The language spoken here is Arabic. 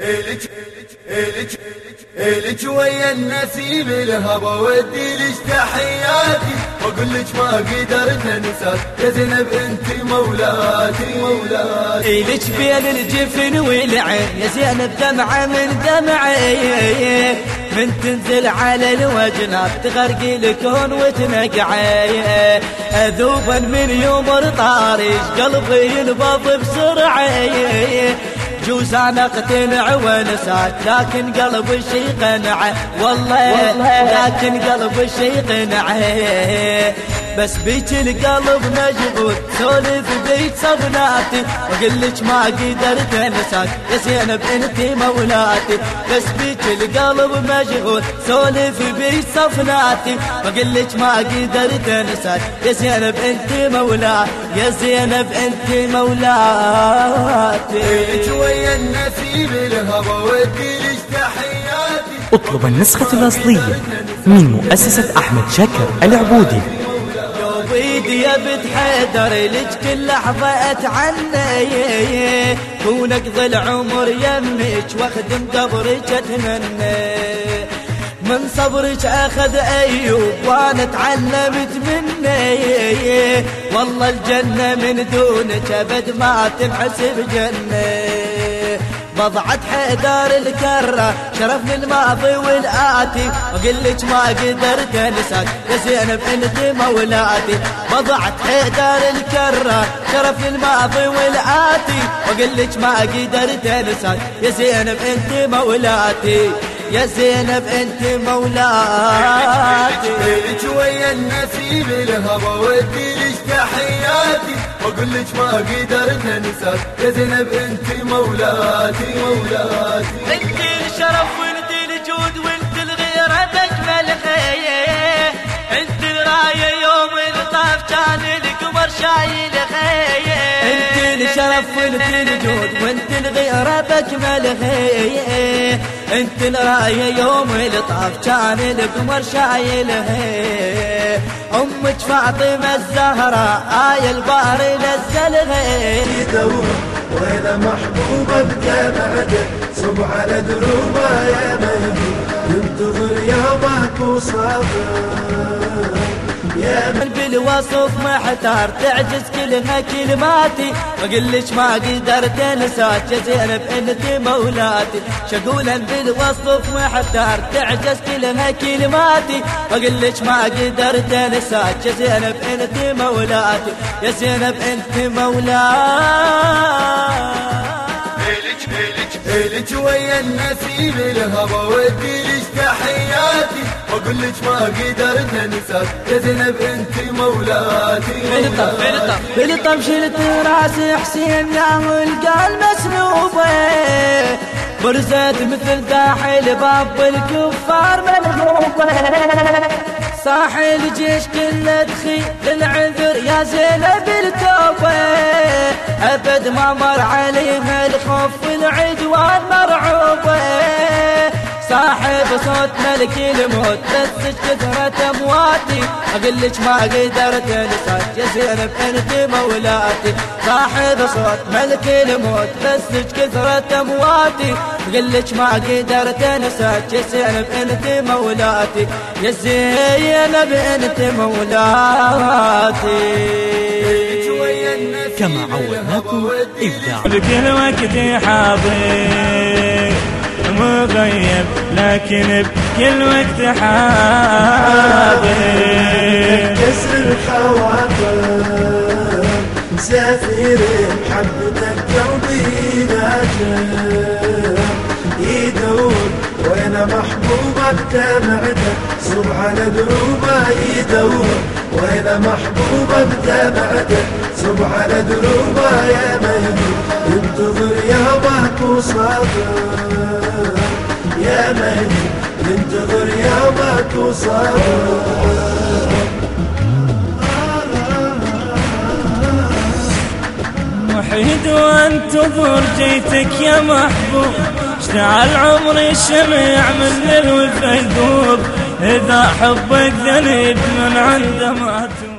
الك الك الك ويا النسيم الهبا ودي لك تحياتي؟ واقول لك ما قدرت انساك يا زينب أنت مولاتي مولاتي. الك بين الجفن والعين يا زينب دمعه من دمعي. من تنزل على الوجنات تغرقي الكون وتنقعي. اذوبا من يوم طارش قلبي ينبض بسرعة. جوز أنا اقتنع ونسات لكن قلب الشي قنعه والله, لكن قلب الشي قنعه بس بيك القلب مشغول سولف بيت صبناتي واقول ما قدرت أنساك. يا زينب انت مولاتي بس بيك القلب مشغول سولف بيت صفناتي واقول ما قدرت أنساك. يا زينب انت مولاتي يا زينب انت مولاتي. ويا النسيم الهوى ودي تحياتي. اطلب النسخة الأصلية من مؤسسة أحمد شاكر العبودي. يا بنت حيدر لك كل لحظة اتعنى كونك ظل عمر يمك واخدم قبرك أتمنى. من صبرك أخذ أيوب وأنا تعلمت منه. والله الجنة من دونك أبد ما تنحسب جنة. بضعت حيدر الكرة شرف للماضي والآتي. وقلت ما قدرت أنساك يا زينب انت مولاتي. بضعت حيدر الكرة شرف للماضي والآتي. وقلت ما قدرت أنساك يا زينب انت مولاتي. يا زينب انت مولاتي. النسيم الهوى ودي لك تحياتي واقول لك ما قدرت انساك يا زينب أنت مولاتي مولاتي. أنت الشرف وأنت الجود وأنت الغيرة تكمل خيه أنت الراية يوم الطاف كان القمر شايل خيه أنت الشرف وأنت الجود وأنت الغيرة تكمل خيه انت الراية يوم الطاف كان القمر شايل خيه أمك فاطمة الزهراء آي البار نزلها محبوبة بكى بعده صب على دروبه يا مهدي. ينتظر يومك وصابر يا من بالوصف محتار تعجز كلها كلماتي. واقول ما قدرت انساك يا زينب انت مولاتي. شقولا بالوصف محتار تعجز كلها كلماتي. واقول ما قدرت انساك يا زينب انت مولاتي. يا زينب انت مولاتي. الك ويا النسيم الهوى ودي لك تحياتي. واقول لك ما قدرت انساك يا زينب أنت مولاتي. بالطب شلت راسي حسين يا القال مسلوبه برزت مثل داحل باب الكفار ملهوبه صاحي الجيش كله دخي العذر يا زينب التوبة. أبد ما مر عليها الخوف والعدوان مرعوبة صاحب صوت ملك الموت بس كثرة امواتي أقول لك ما قدرت انساك يا زينب انت مولاتي. صاحب صوت ملك الموت بس كثرة امواتي أقول لك ما قدرت انساك يا زينب انت مولاتي. يا زينب انت مولاتي. كما عودناكم إبداع. بكل وقت حاضر. مغيب لكن بكل وقت حاضر. كسر الخواطر مسافر محبتك قلبي ناجر يدور وين محبوبك تابعته صب على دروبه يدور. وين محبوبك تابعته صب على دروبه يا مهدي. انتظر يومك وصابر يا مهدي ننتظر يومك وصابر وحيد وانتظر جيتك يا محبوب. اشتعل عمري شمع من الوفا يذوب. إذا حبك ذنب من عنده ما تموت